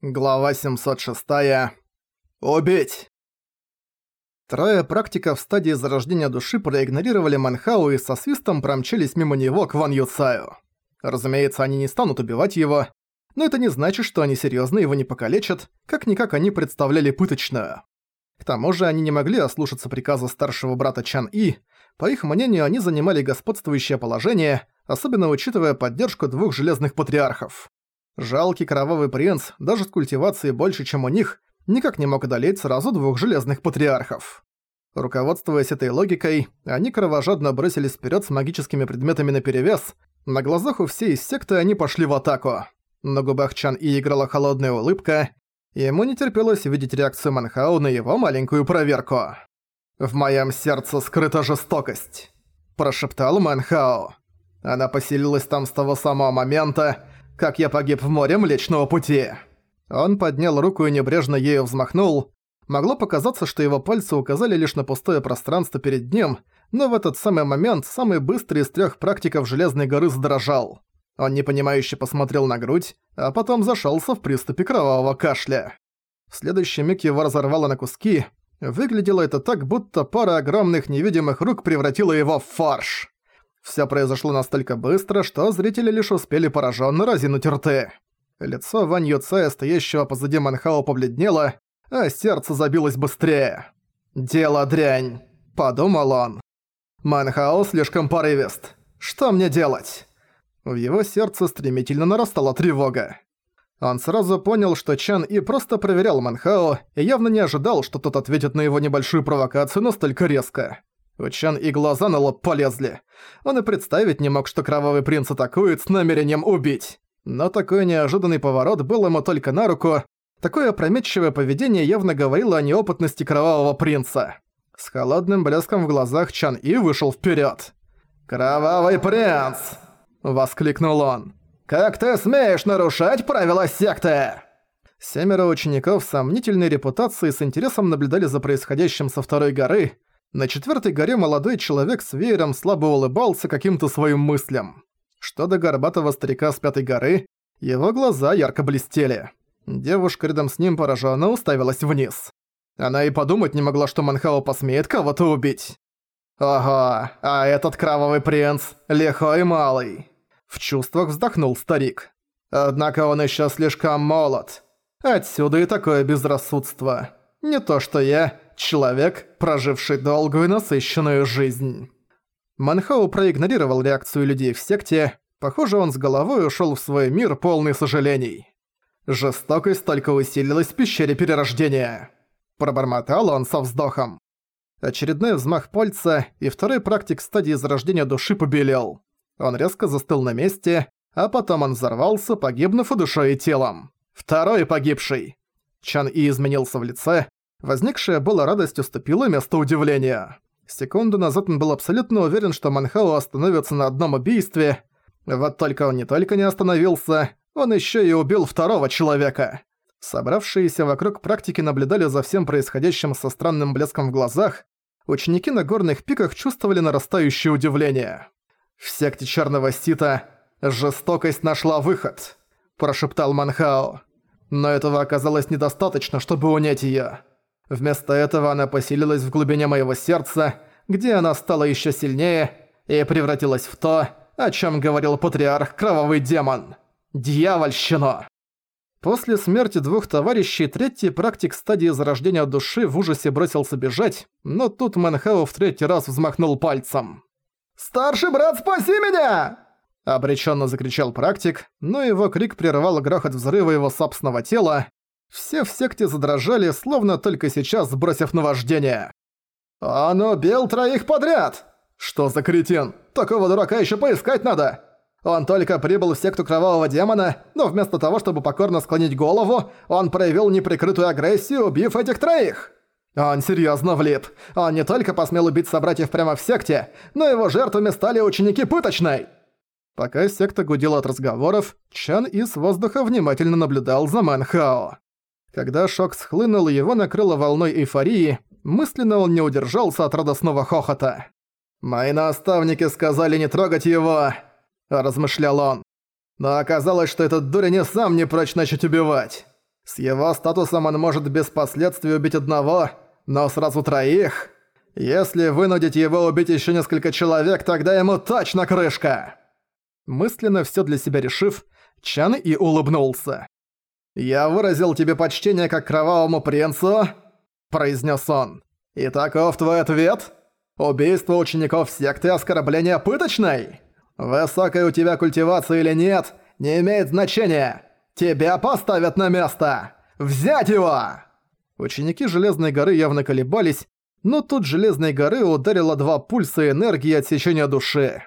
Глава 706. Убить! Трое практиков в стадии зарождения души проигнорировали Манхау и со свистом промчались мимо него к Ван Юцаю. Разумеется, они не станут убивать его, но это не значит, что они серьёзно его не покалечат, как-никак они представляли пыточную. К тому же они не могли ослушаться приказа старшего брата Чан И, по их мнению, они занимали господствующее положение, особенно учитывая поддержку двух железных патриархов. Жалкий кровавый принц, даже с культивацией больше, чем у них, никак не мог одолеть сразу двух железных патриархов. Руководствуясь этой логикой, они кровожадно бросились вперед с магическими предметами наперевес. На глазах у всей секты они пошли в атаку. На губах Чан И играла холодная улыбка, и ему не терпелось видеть реакцию Манхау на его маленькую проверку. «В моем сердце скрыта жестокость», – прошептал Манхао. Она поселилась там с того самого момента, как я погиб в море Млечного Пути». Он поднял руку и небрежно ею взмахнул. Могло показаться, что его пальцы указали лишь на пустое пространство перед ним, но в этот самый момент самый быстрый из трех практиков Железной горы задрожал. Он непонимающе посмотрел на грудь, а потом зашелся в приступе кровавого кашля. В следующий миг его разорвало на куски. Выглядело это так, будто пара огромных невидимых рук превратила его в фарш. Всё произошло настолько быстро, что зрители лишь успели поражённо разинуть рты. Лицо Вань Юцая, стоящего позади Манхао, побледнело, а сердце забилось быстрее. «Дело дрянь», — подумал он. «Манхао слишком порывист. Что мне делать?» В его сердце стремительно нарастала тревога. Он сразу понял, что Чан И просто проверял Манхао и явно не ожидал, что тот ответит на его небольшую провокацию настолько резко. У Чан и глаза на лоб полезли. Он и представить не мог, что Кровавый Принц атакует с намерением убить. Но такой неожиданный поворот был ему только на руку. Такое опрометчивое поведение явно говорило о неопытности Кровавого Принца. С холодным блеском в глазах Чан И вышел вперед. «Кровавый принц!» – воскликнул он. «Как ты смеешь нарушать правила секты?» Семеро учеников сомнительной репутации с интересом наблюдали за происходящим со второй горы, на четвертой горе молодой человек с веером слабо улыбался каким-то своим мыслям. Что до горбатого старика с пятой горы, его глаза ярко блестели. Девушка рядом с ним поражённо уставилась вниз. Она и подумать не могла, что Манхао посмеет кого-то убить. «Ого, а этот кровавый принц, лихой малый!» В чувствах вздохнул старик. «Однако он ещё слишком молод. Отсюда и такое безрассудство. Не то что я, Человек, проживший долгую насыщенную жизнь. Манхау проигнорировал реакцию людей в секте. Похоже, он с головой ушёл в свой мир полный сожалений. Жестокость только усилилась в пещере перерождения. Пробормотал он со вздохом. Очередной взмах пальца, и второй практик стадии зарождения души побелел. Он резко застыл на месте, а потом он взорвался, погибнув и душой и телом. Второй погибший. Чан И изменился в лице, Возникшая была радость уступила место удивления. Секунду назад он был абсолютно уверен, что Манхао остановится на одном убийстве. Вот только он не только не остановился, он еще и убил второго человека. Собравшиеся вокруг практики наблюдали за всем происходящим со странным блеском в глазах. Ученики на горных пиках чувствовали нарастающее удивление. «В секте Черного Сита жестокость нашла выход», – прошептал Манхао. Но этого оказалось недостаточно, чтобы унять её. Вместо этого она поселилась в глубине моего сердца, где она стала еще сильнее и превратилась в то, о чем говорил патриарх Кровавый Демон. Дьявольщина! После смерти двух товарищей третий практик стадии зарождения души в ужасе бросился бежать, но тут Мэнхау в третий раз взмахнул пальцем. «Старший брат, спаси меня!» Обреченно закричал практик, но его крик прервал грохот взрыва его собственного тела, все в секте задрожали, словно только сейчас сбросив наваждение. «Он убил троих подряд!» «Что за кретин? Такого дурака еще поискать надо!» Он только прибыл в секту Кровавого Демона, но вместо того, чтобы покорно склонить голову, он проявил неприкрытую агрессию, убив этих троих. Он серьезно влип. Он не только посмел убить собратьев прямо в секте, но его жертвами стали ученики пыточной. Пока секта гудела от разговоров, Чан из воздуха внимательно наблюдал за Мэнхао. Когда шок схлынул, его накрыло волной эйфории, мысленно он не удержался от радостного хохота. «Мои наставники сказали не трогать его», – размышлял он. «Но оказалось, что этот дурень и сам не прочь начать убивать. С его статусом он может без последствий убить одного, но сразу троих. Если вынудить его убить еще несколько человек, тогда ему точно крышка!» Мысленно все для себя решив, Чан и улыбнулся. «Я выразил тебе почтение как кровавому принцу», — произнес он. «И таков твой ответ? Убийство учеников секты оскорбление пыточной? Высокая у тебя культивация или нет, не имеет значения. Тебя поставят на место! Взять его!» Ученики Железной горы явно колебались, но тут Железной горы ударило два пульса энергии отсечения души.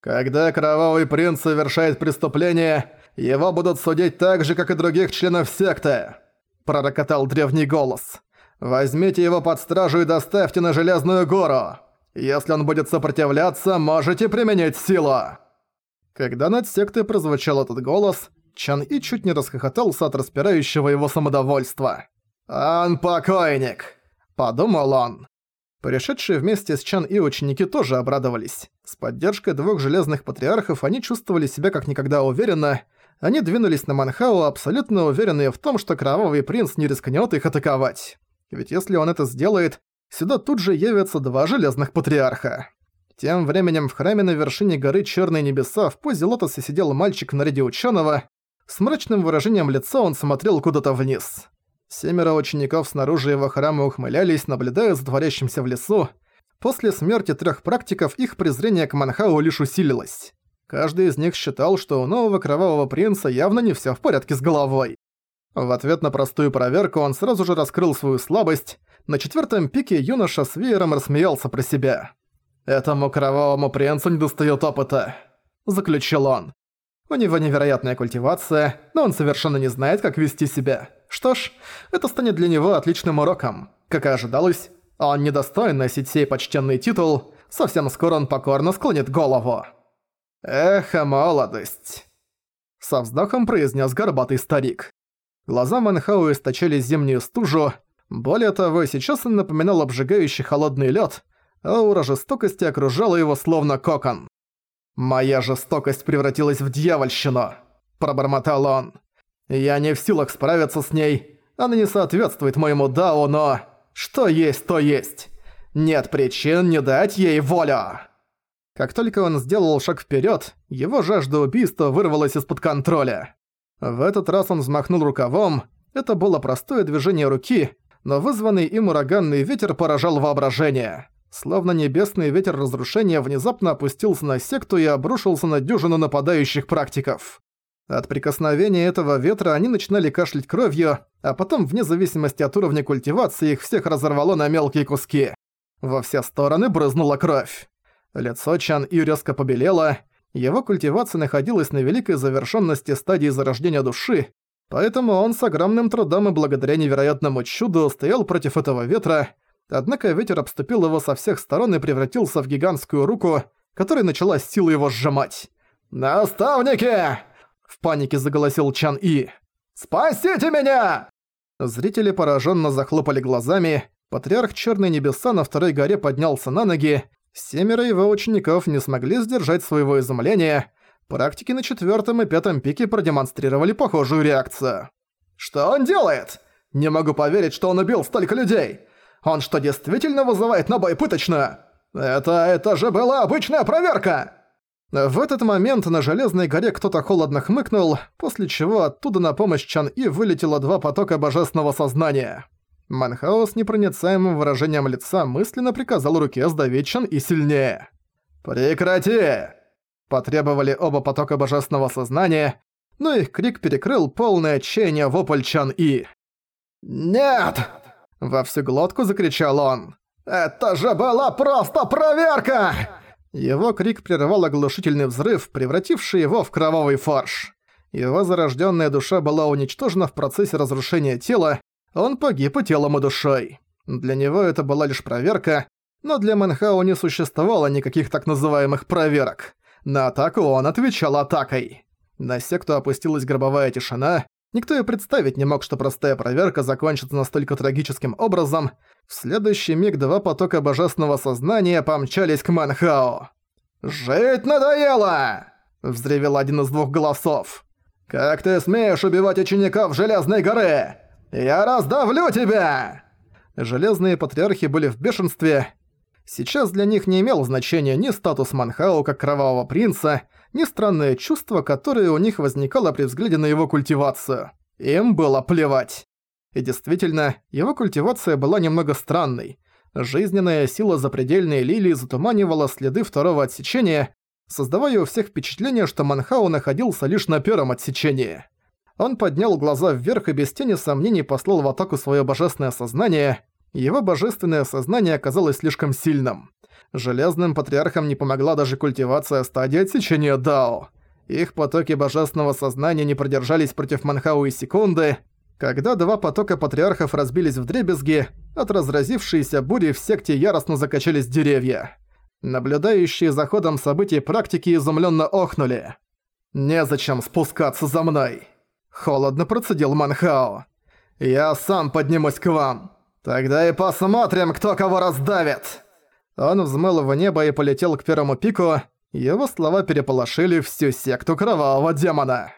Когда Кровавый Принц совершает преступление, его будут судить так же, как и других членов секты», – пророкотал древний голос. «Возьмите его под стражу и доставьте на Железную гору. Если он будет сопротивляться, можете применить силу». Когда над сектой прозвучал этот голос, Чан И чуть не расхохотался от распирающего его самодовольства. «Он покойник!» – подумал он. Пришедшие вместе с Чан И ученики тоже обрадовались. С поддержкой двух железных патриархов они чувствовали себя как никогда уверенно. Они двинулись на Манхау, абсолютно уверенные в том, что Кровавый Принц не рискнет их атаковать. Ведь если он это сделает, сюда тут же явятся два железных патриарха. Тем временем в храме на вершине горы Черные Небеса в позе лотоса сидел мальчик в наряде ученого. С мрачным выражением лица он смотрел куда-то вниз. Семеро учеников снаружи его храма ухмылялись, наблюдая за творящимся в лесу. После смерти трех практиков их презрение к Манхау лишь усилилось. Каждый из них считал, что у нового кровавого принца явно не все в порядке с головой. В ответ на простую проверку он сразу же раскрыл свою слабость. На четвертом пике юноша с веером рассмеялся про себя. «Этому кровавому принцу не достает опыта», – заключил он. У него невероятная культивация, но он совершенно не знает, как вести себя. Что ж, это станет для него отличным уроком. Как и ожидалось, он недостоин носить сей почтенный титул, совсем скоро он покорно склонит голову. «Эх, молодость!» Со вздохом произнес горбатый старик. Глаза Манхау источали зимнюю стужу. Более того, сейчас он напоминал обжигающий холодный лед, а аура жестокости окружала его словно кокон. «Моя жестокость превратилась в дьявольщину!» – пробормотал он. Я не в силах справиться с ней. Она не соответствует моему Дао, но... Что есть, то есть. Нет причин не дать ей волю. Как только он сделал шаг вперед, его жажда убийства вырвалась из-под контроля. В этот раз он взмахнул рукавом. Это было простое движение руки, но вызванный им ураганный ветер поражал воображение. Словно небесный ветер разрушения внезапно опустился на секту и обрушился на дюжину нападающих практиков. От прикосновения этого ветра они начинали кашлять кровью, а потом, вне зависимости от уровня культивации, их всех разорвало на мелкие куски. Во все стороны брызнула кровь. Лицо Чан И резко побелело, его культивация находилась на великой завершенности стадии зарождения души, поэтому он с огромным трудом и благодаря невероятному чуду стоял против этого ветра, однако ветер обступил его со всех сторон и превратился в гигантскую руку, которая начала силой его сжимать. «Наставники!» В панике заголосил Чан И. «Спасите меня!» Зрители пораженно захлопали глазами. Патриарх Черной Небеса на второй горе поднялся на ноги. Семеро его учеников не смогли сдержать своего изумления. Практики на четвертом и пятом пике продемонстрировали похожую реакцию. «Что он делает? Не могу поверить, что он убил столько людей! Он что, действительно вызывает на бой пыточную? Это... это же была обычная проверка!» В этот момент на Железной горе кто-то холодно хмыкнул, после чего оттуда на помощь Чан-И вылетело два потока божественного сознания. Манхао с непроницаемым выражением лица мысленно приказал руке сдавить Чан-И сильнее. «Прекрати!» Потребовали оба потока божественного сознания, но их крик перекрыл полное отчаяние вопль Чан-И. «Нет!» Во всю глотку закричал он. «Это же была просто проверка!» Его крик прервал оглушительный взрыв, превративший его в кровавый фарш. Его зарожденная душа была уничтожена в процессе разрушения тела, он погиб и телом и душой. Для него это была лишь проверка, но для Манхао не существовало никаких так называемых проверок. На атаку он отвечал атакой. На секту опустилась гробовая тишина, никто и представить не мог, что простая проверка закончится настолько трагическим образом, в следующий миг два потока божественного сознания помчались к Манхао. «Жить надоело!» – взревел один из двух голосов. «Как ты смеешь убивать учеников Железной горы? Я раздавлю тебя!» Железные патриархи были в бешенстве. Сейчас для них не имел значения ни статус Манхао как кровавого принца, ни странное чувство, которое у них возникало при взгляде на его культивацию. Им было плевать. И действительно, его культивация была немного странной. Жизненная сила запредельной лилии затуманивала следы второго отсечения, создавая у всех впечатление, что Манхау находился лишь на первом отсечении. Он поднял глаза вверх и без тени сомнений послал в атаку свое божественное сознание. Его божественное сознание оказалось слишком сильным. Железным патриархам не помогла даже культивация стадии отсечения Дао. Их потоки божественного сознания не продержались против Манхау и секунды. Когда два потока патриархов разбились в дребезги, от разразившейся бури в секте яростно закачались деревья. Наблюдающие за ходом событий практики изумленно охнули. «Незачем спускаться за мной!» Холодно процедил Манхао. «Я сам поднимусь к вам. Тогда и посмотрим, кто кого раздавит!» Он взмыл в небо и полетел к первому пику. Его слова переполошили всю секту Кровавого Демона.